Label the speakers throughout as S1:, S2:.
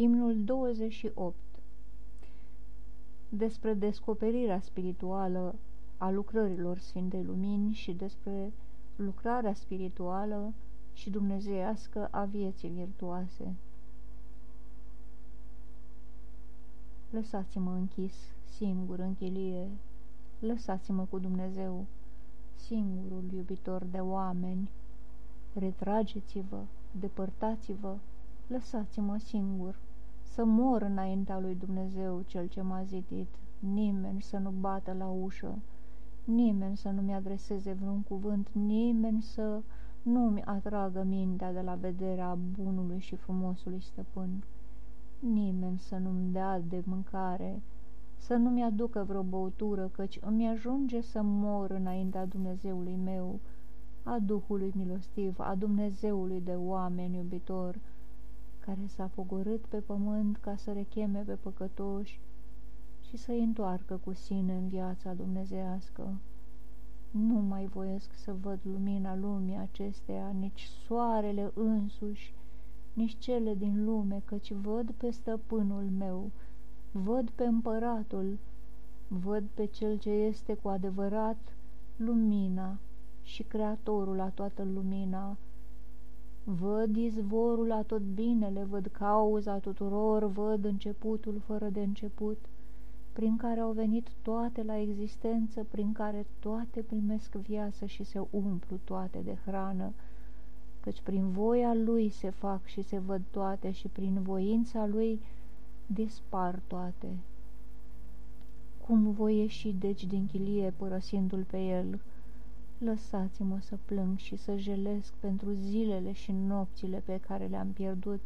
S1: Imnul 28 Despre descoperirea spirituală a lucrărilor Sfintei Lumini și despre lucrarea spirituală și dumnezeiască a vieții virtuoase. Lăsați-mă închis, singur în chilie, lăsați-mă cu Dumnezeu, singurul iubitor de oameni. Retrageți-vă, depărtați-vă, lăsați-mă singur, să mor înaintea lui Dumnezeu cel ce m-a zidit, nimeni să nu bată la ușă, nimeni să nu-mi adreseze vreun cuvânt, nimeni să nu-mi atragă mintea de la vederea bunului și frumosului stăpân, nimeni să nu-mi dea de mâncare, să nu-mi aducă vreo băutură, căci îmi ajunge să mor înaintea Dumnezeului meu, a Duhului milostiv, a Dumnezeului de oameni iubitor, care s-a pogorât pe pământ ca să recheme pe păcătoși și să-i întoarcă cu sine în viața dumnezească. Nu mai voiesc să văd lumina lumii acesteia, nici soarele însuși, nici cele din lume, căci văd pe stăpânul meu, văd pe împăratul, văd pe cel ce este cu adevărat lumina și creatorul la toată lumina. Văd izvorul la tot binele, văd cauza tuturor, văd începutul fără de început, prin care au venit toate la existență, prin care toate primesc viață și se umplu toate de hrană, căci prin voia lui se fac și se văd toate și prin voința lui dispar toate. Cum voi ieși deci din chilie părăsindu-l pe el? Lăsați-mă să plâng și să jelesc pentru zilele și nopțile pe care le-am pierdut,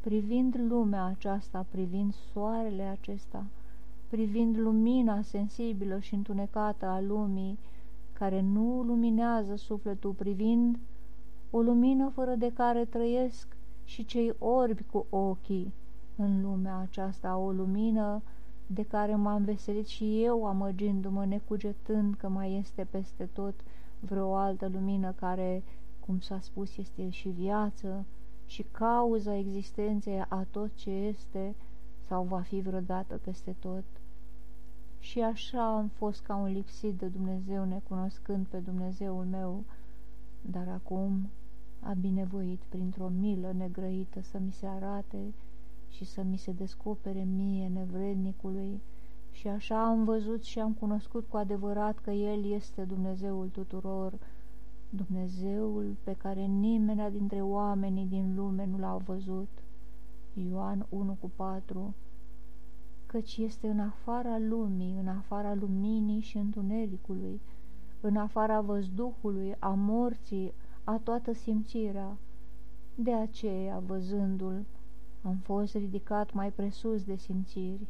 S1: privind lumea aceasta, privind soarele acesta, privind lumina sensibilă și întunecată a lumii, care nu luminează sufletul, privind o lumină fără de care trăiesc și cei orbi cu ochii în lumea aceasta, o lumină de care m-am veselit și eu, amăgindu-mă, necugetând că mai este peste tot vreo altă lumină care, cum s-a spus, este și viață și cauza existenței a tot ce este sau va fi vreodată peste tot. Și așa am fost ca un lipsit de Dumnezeu, necunoscând pe Dumnezeul meu, dar acum a binevoit printr-o milă negrăită să mi se arate și să mi se descopere mie, nevrednicului, și așa am văzut și am cunoscut cu adevărat că El este Dumnezeul tuturor, Dumnezeul pe care nimeni dintre oamenii din lume nu l-au văzut. Ioan 1 cu 4 Căci este în afara lumii, în afara luminii și întunericului, în afara văzduhului, a morții, a toată simțirea. De aceea, văzându-l, am fost ridicat mai presus de simțiri.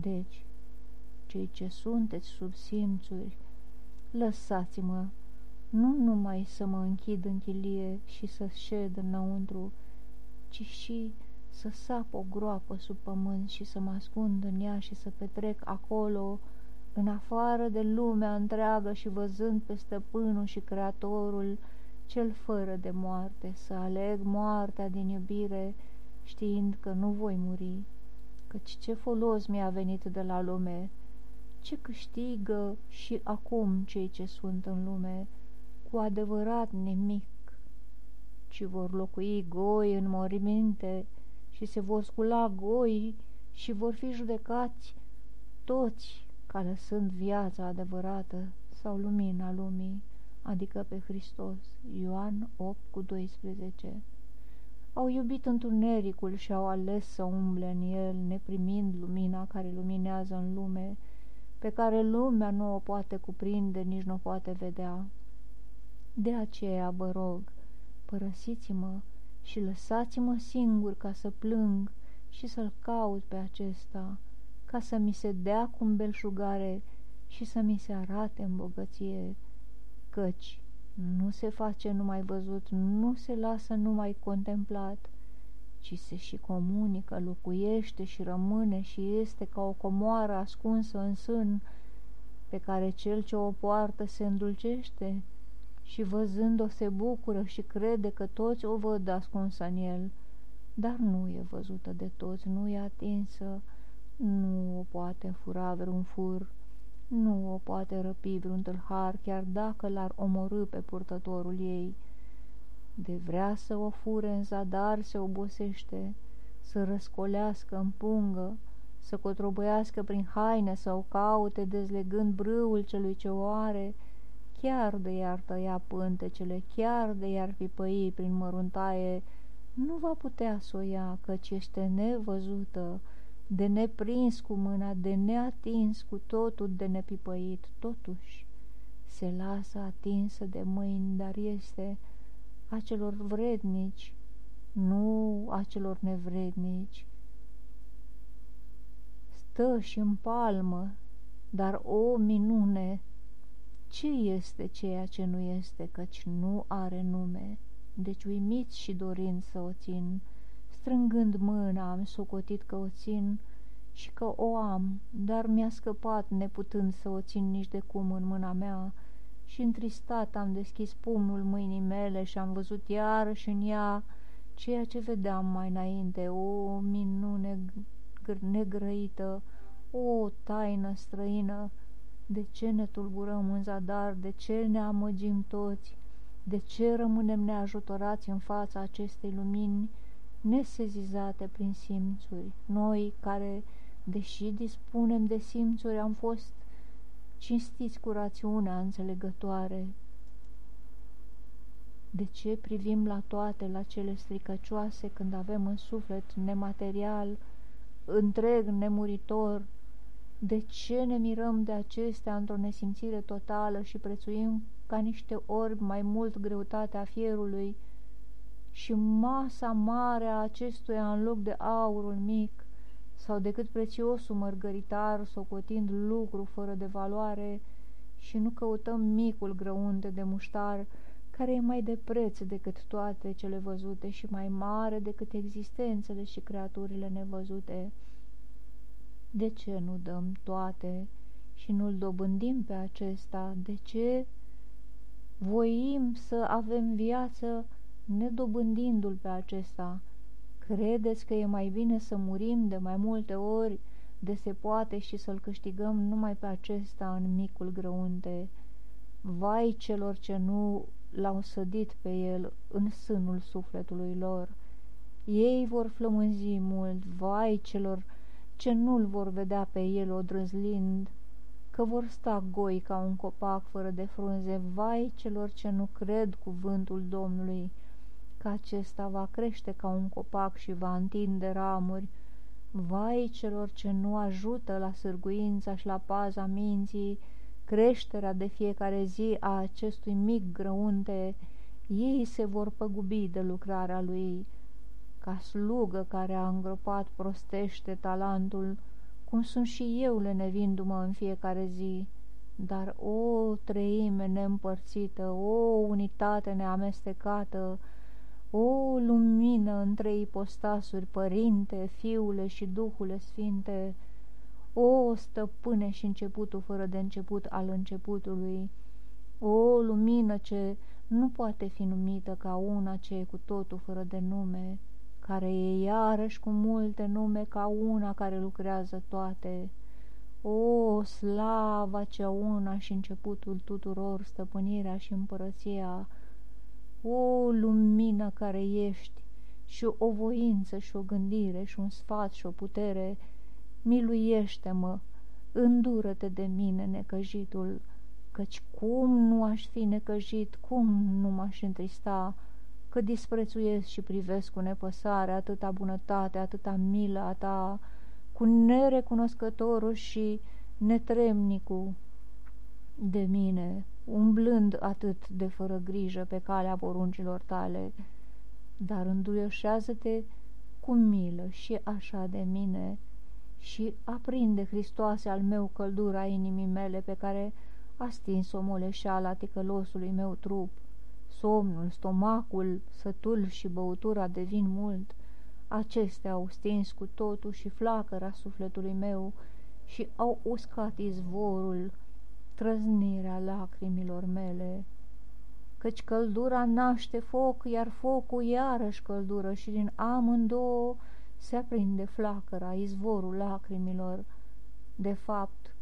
S1: Deci, cei ce sunteți sub simțuri, lăsați-mă, nu numai să mă închid în chilie și să șed înăuntru, ci și să sap o groapă sub pământ și să mă ascund în ea și să petrec acolo, în afară de lumea întreagă și văzând pe stăpânul și creatorul, cel fără de moarte, să aleg moartea din iubire, știind că nu voi muri, căci ce folos mi-a venit de la lume, ce câștigă și acum cei ce sunt în lume, cu adevărat nimic, ci vor locui goi în morminte și se vor scula goi și vor fi judecați toți ca lăsând viața adevărată sau lumina lumii adică pe Hristos. Ioan 8 cu 12 Au iubit întunericul și au ales să umble în el, neprimind lumina care luminează în lume, pe care lumea nu o poate cuprinde, nici nu o poate vedea. De aceea vă rog, părăsiți-mă și lăsați-mă singur ca să plâng și să-l caut pe acesta, ca să mi se dea cu belșugare și să mi se arate în bogăție căci nu se face numai văzut, nu se lasă numai contemplat, ci se și comunică, locuiește și rămâne și este ca o comoară ascunsă în sân, pe care cel ce o poartă se îndulcește și văzând-o se bucură și crede că toți o văd ascunsă în el. dar nu e văzută de toți, nu e atinsă, nu o poate fura vreun fur, nu o poate răpi vreun tâlhar, chiar dacă l-ar omorâ pe purtătorul ei. De vrea să o fure în zadar se obosește, să răscolească în pungă, să cotrobăiască prin haine sau caute dezlegând brâul celui ce o are, chiar de i-ar tăia pântecele, chiar de i-ar pipăi prin măruntaie, nu va putea să o ia, căci este nevăzută, de neprins cu mâna, de neatins cu totul, de nepipăit, totuși se lasă atinsă de mâini, dar este a celor vrednici, nu a celor nevrednici. Stă și în palmă, dar o minune, ce este ceea ce nu este, căci nu are nume? Deci uimit și dorind să o țin, strângând mâna am socotit că o țin și că o am, dar mi-a scăpat neputând să o țin nici de cum în mâna mea, și întristat am deschis pumnul mâinii mele și am văzut iarăși în ea ceea ce vedeam mai înainte, o minune negrăită, o taină străină. De ce ne tulburăm în zadar? De ce ne amăgim toți? De ce rămânem neajutorați în fața acestei lumini nesezizate prin simțuri? Noi care, deși dispunem de simțuri, am fost cinstiți cu rațiunea înțelegătoare. De ce privim la toate, la cele stricăcioase, când avem în suflet nematerial, întreg, nemuritor? De ce ne mirăm de acestea într-o nesimțire totală și prețuim ca niște orbi mai mult greutatea fierului și masa mare a acestuia în loc de aurul mic? Sau decât prețiosul mărgăritar, socotind lucru fără de valoare, și nu căutăm micul grăunte de muștar, care e mai de preț decât toate cele văzute și mai mare decât existențele și creaturile nevăzute. De ce nu dăm toate și nu-l dobândim pe acesta? De ce voim să avem viață nedobândindu-l pe acesta? Credeți că e mai bine să murim de mai multe ori de se poate și să-l câștigăm numai pe acesta în micul grăunte? Vai celor ce nu l-au sădit pe el în sânul sufletului lor! Ei vor flămânzi mult, vai celor ce nu-l vor vedea pe el odrăzlind, că vor sta goi ca un copac fără de frunze, vai celor ce nu cred cuvântul Domnului, că acesta va crește ca un copac și va întinde ramuri. Vai celor ce nu ajută la sârguința și la paza minții, creșterea de fiecare zi a acestui mic grăunte, ei se vor păgubi de lucrarea lui. Ca slugă care a îngropat prostește talentul, cum sunt și eu lenevindu-mă în fiecare zi, dar o treime neîmpărțită, o unitate neamestecată, o lumină în trei postasuri, Părinte, Fiule și Duhule Sfinte, o stăpâne și începutul fără de început al începutului, o lumină ce nu poate fi numită ca una ce e cu totul fără de nume, care e iarăși cu multe nume ca una care lucrează toate, o slava cea una și începutul tuturor, stăpânirea și împărăția, o lumină care ești și o voință și o gândire și un sfat și o putere, miluiește-mă, îndură-te de mine necăjitul, căci cum nu aș fi necăjit, cum nu m-aș întrista, că disprețuiesc și privesc cu nepăsare atâta bunătate, atâta milă a ta, cu nerecunoscătorul și netremnicul de mine, umblând atât de fără grijă pe calea poruncilor tale, dar înduioșează-te cu milă și așa de mine și aprinde, Hristoase, al meu căldura inimii mele pe care a stins-o moleșeala ticălosului meu trup, somnul, stomacul, sătul și băutura de vin mult, acestea au stins cu totul și flacăra sufletului meu și au uscat izvorul trăznirea lacrimilor mele. căci căldura naște foc, iar focul iarăși căldură și din amândouă se aprinde flacăra, izvorul lacrimilor. De fapt,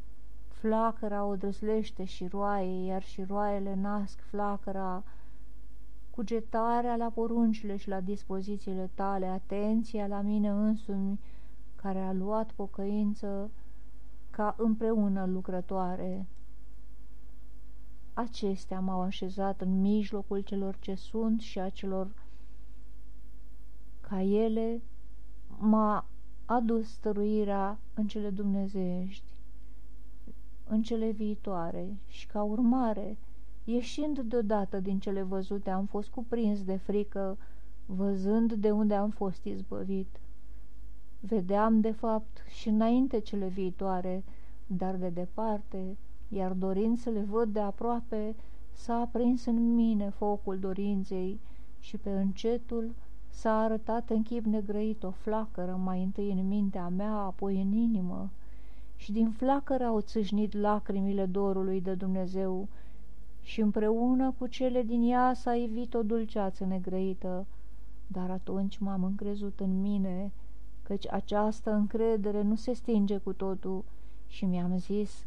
S1: flacăra o drăslește și roaie, iar și roaiele nasc flacăra, cugetarea la poruncile și la dispozițiile tale, atenția la mine însumi, care a luat pocăință ca împreună lucrătoare. Acestea m-au așezat în mijlocul celor ce sunt și a celor ca ele m-a adus stăruirea în cele dumnezeiești, în cele viitoare și ca urmare, ieșind deodată din cele văzute, am fost cuprins de frică, văzând de unde am fost izbăvit. Vedeam, de fapt, și înainte cele viitoare, dar de departe, iar dorind să le văd de aproape, s-a aprins în mine focul dorinței și pe încetul s-a arătat în chip negrăit o flacără, mai întâi în mintea mea, apoi în inimă, și din flacără au țâșnit lacrimile dorului de Dumnezeu și împreună cu cele din ea s-a evit o dulceață negrăită, dar atunci m-am încrezut în mine, căci această încredere nu se stinge cu totul și mi-am zis,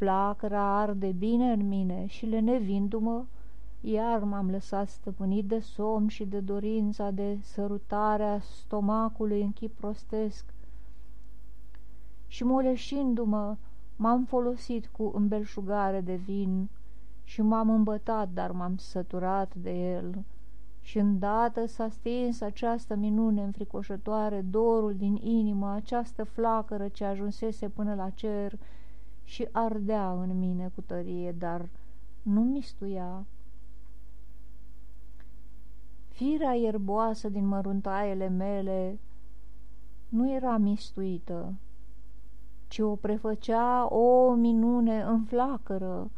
S1: flacăra arde bine în mine și lenevindu-mă, iar m-am lăsat stăpânit de somn și de dorința de sărutarea stomacului în chip prostesc. Și moleșindu-mă, m-am folosit cu îmbelșugare de vin și m-am îmbătat, dar m-am săturat de el. Și îndată s-a stins această minune înfricoșătoare, dorul din inimă, această flacără ce ajunsese până la cer și ardea în mine cu tărie, dar nu mistuia. Firea ierboasă din măruntaiele mele nu era mistuită, ci o prefăcea o minune în flacără,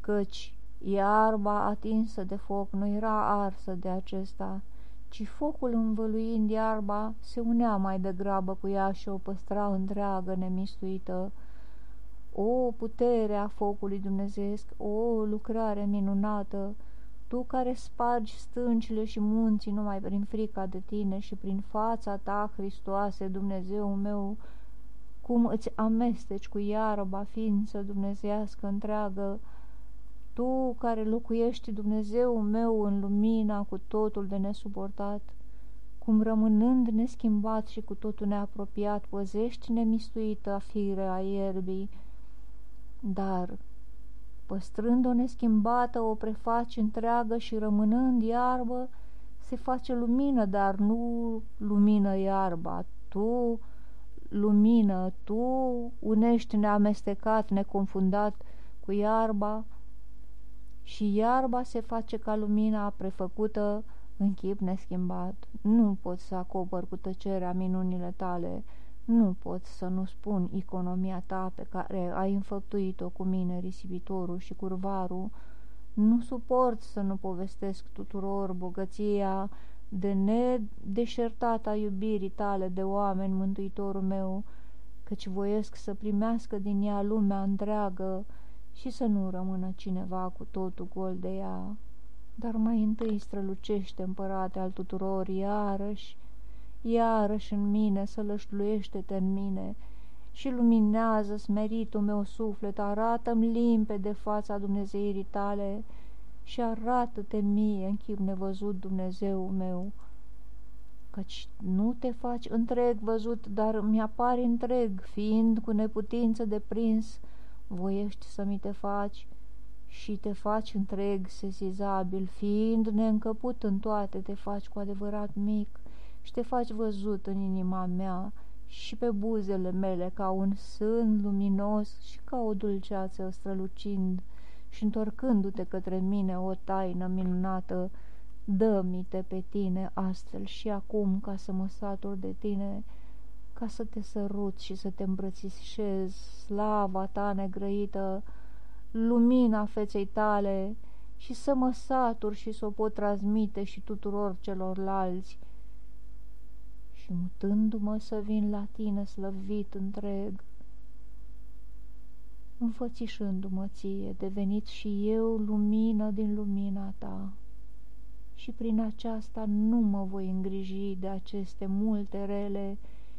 S1: căci iarba atinsă de foc nu era arsă de acesta, ci focul învăluind iarba se unea mai degrabă cu ea și o păstra întreagă nemistuită. O putere a focului dumnezeesc, o lucrare minunată, tu care spargi stâncile și munții numai prin frica de tine și prin fața ta, Hristoase, Dumnezeu meu, cum îți amesteci cu iarba ființă dumnezească întreagă, tu care locuiești, Dumnezeu meu, în lumina cu totul de nesuportat, cum rămânând neschimbat și cu totul neapropiat, păzești nemistuită a fire a ierbii, dar, păstrând-o neschimbată, o prefaci întreagă și rămânând iarbă, se face lumină, dar nu lumină iarba. Tu, lumină, tu unești neamestecat, neconfundat cu iarba, și iarba se face ca lumina prefăcută în chip neschimbat. Nu pot să acopăr cu tăcerea minunile tale, nu pot să nu spun economia ta pe care ai înfăptuit-o cu mine, risipitorul și curvarul, nu suport să nu povestesc tuturor bogăția de nedeșertata iubirii tale de oameni, mântuitorul meu, căci voiesc să primească din ea lumea întreagă, și să nu rămână cineva cu totul gol de ea. Dar mai întâi strălucește împărate al tuturor, iarăși, iarăși în mine, să lășluiește-te în mine și luminează smeritul meu suflet, arată-mi limpede fața Dumnezeirii tale și arată-te mie în chip nevăzut Dumnezeu meu, căci nu te faci întreg văzut, dar mi-apari întreg, fiind cu neputință de prins, voiești să mi te faci și te faci întreg, sesizabil, fiind neîncăput în toate, te faci cu adevărat mic și te faci văzut în inima mea și pe buzele mele ca un sân luminos și ca o dulceață strălucind și întorcându-te către mine o taină minunată, dă-mi-te pe tine astfel și acum ca să mă satur de tine, ca să te sărut și să te îmbrățișez, slava ta negrăită, lumina feței tale și să mă satur și să o pot transmite și tuturor celorlalți. Și mutându-mă să vin la tine slăvit întreg, înfățișându-mă ție, devenit și eu lumină din lumina ta. Și prin aceasta nu mă voi îngriji de aceste multe rele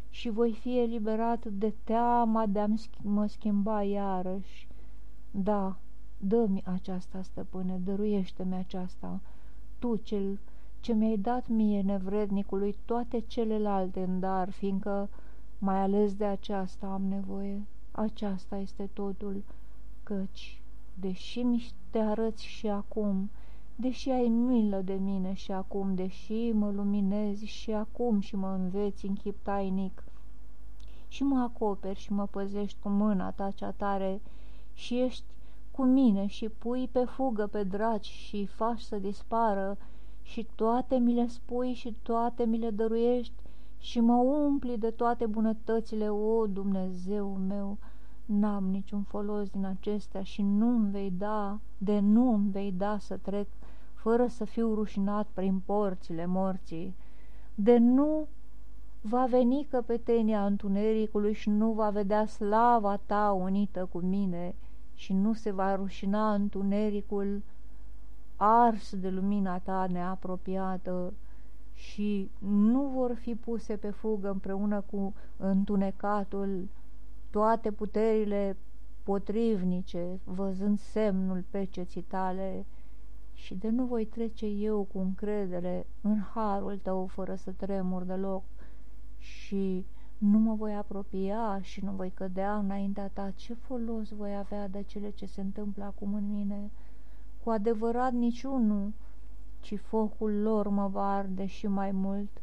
S1: și voi fi eliberat de teama de a mă schimba iarăși. Da, dă-mi aceasta, stăpâne, dăruiește-mi aceasta, tu cel ce mi-ai dat mie, nevrednicului, toate celelalte în dar, fiindcă mai ales de aceasta am nevoie. Aceasta este totul, căci, deși mi te arăți și acum, deși ai milă de mine și acum, deși mă luminezi și acum și mă înveți în chip tainic, și mă acoperi și mă păzești cu mâna ta cea tare și ești cu mine și pui pe fugă pe draci și faci să dispară și toate mi le spui și toate mi le dăruiești și mă umpli de toate bunătățile, o Dumnezeu meu, n-am niciun folos din acestea și nu-mi vei da, de nu-mi vei da să trec fără să fiu rușinat prin porțile morții, de nu va veni căpetenia întunericului și nu va vedea slava ta unită cu mine și nu se va rușina întunericul ars de lumina ta neapropiată și nu vor fi puse pe fugă împreună cu întunecatul toate puterile potrivnice, văzând semnul peceții tale, și de nu voi trece eu cu încredere în harul tău fără să tremur deloc. Și nu mă voi apropia și nu voi cădea înaintea ta, ce folos voi avea de cele ce se întâmplă acum în mine? Cu adevărat niciunul, ci focul lor mă va arde și mai mult.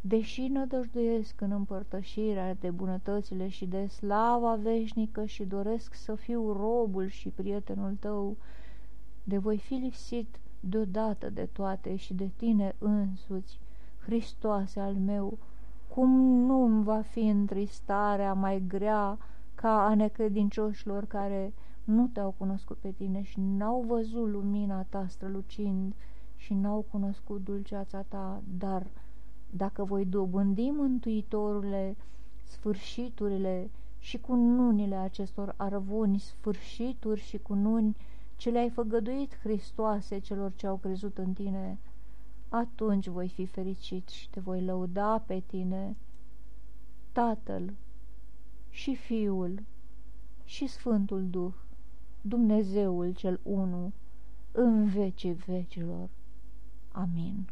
S1: Deși nădăjduiesc în împărtășirea de bunătățile și de slava veșnică și doresc să fiu robul și prietenul tău, de voi fi lipsit deodată de toate și de tine însuți, Hristoase al meu, cum nu-mi va fi întristarea mai grea ca a necredincioșilor care nu te-au cunoscut pe tine și n-au văzut lumina ta strălucind și n-au cunoscut dulceața ta, dar dacă voi dobândi mântuitorule sfârșiturile și cu nunile acestor arvuni, sfârșituri și cu nuni ce le-ai făgăduit, Hristoase, celor ce au crezut în tine, atunci voi fi fericit și te voi lăuda pe tine, Tatăl și Fiul și Sfântul Duh, Dumnezeul cel Unu, în vecii vecilor. Amin.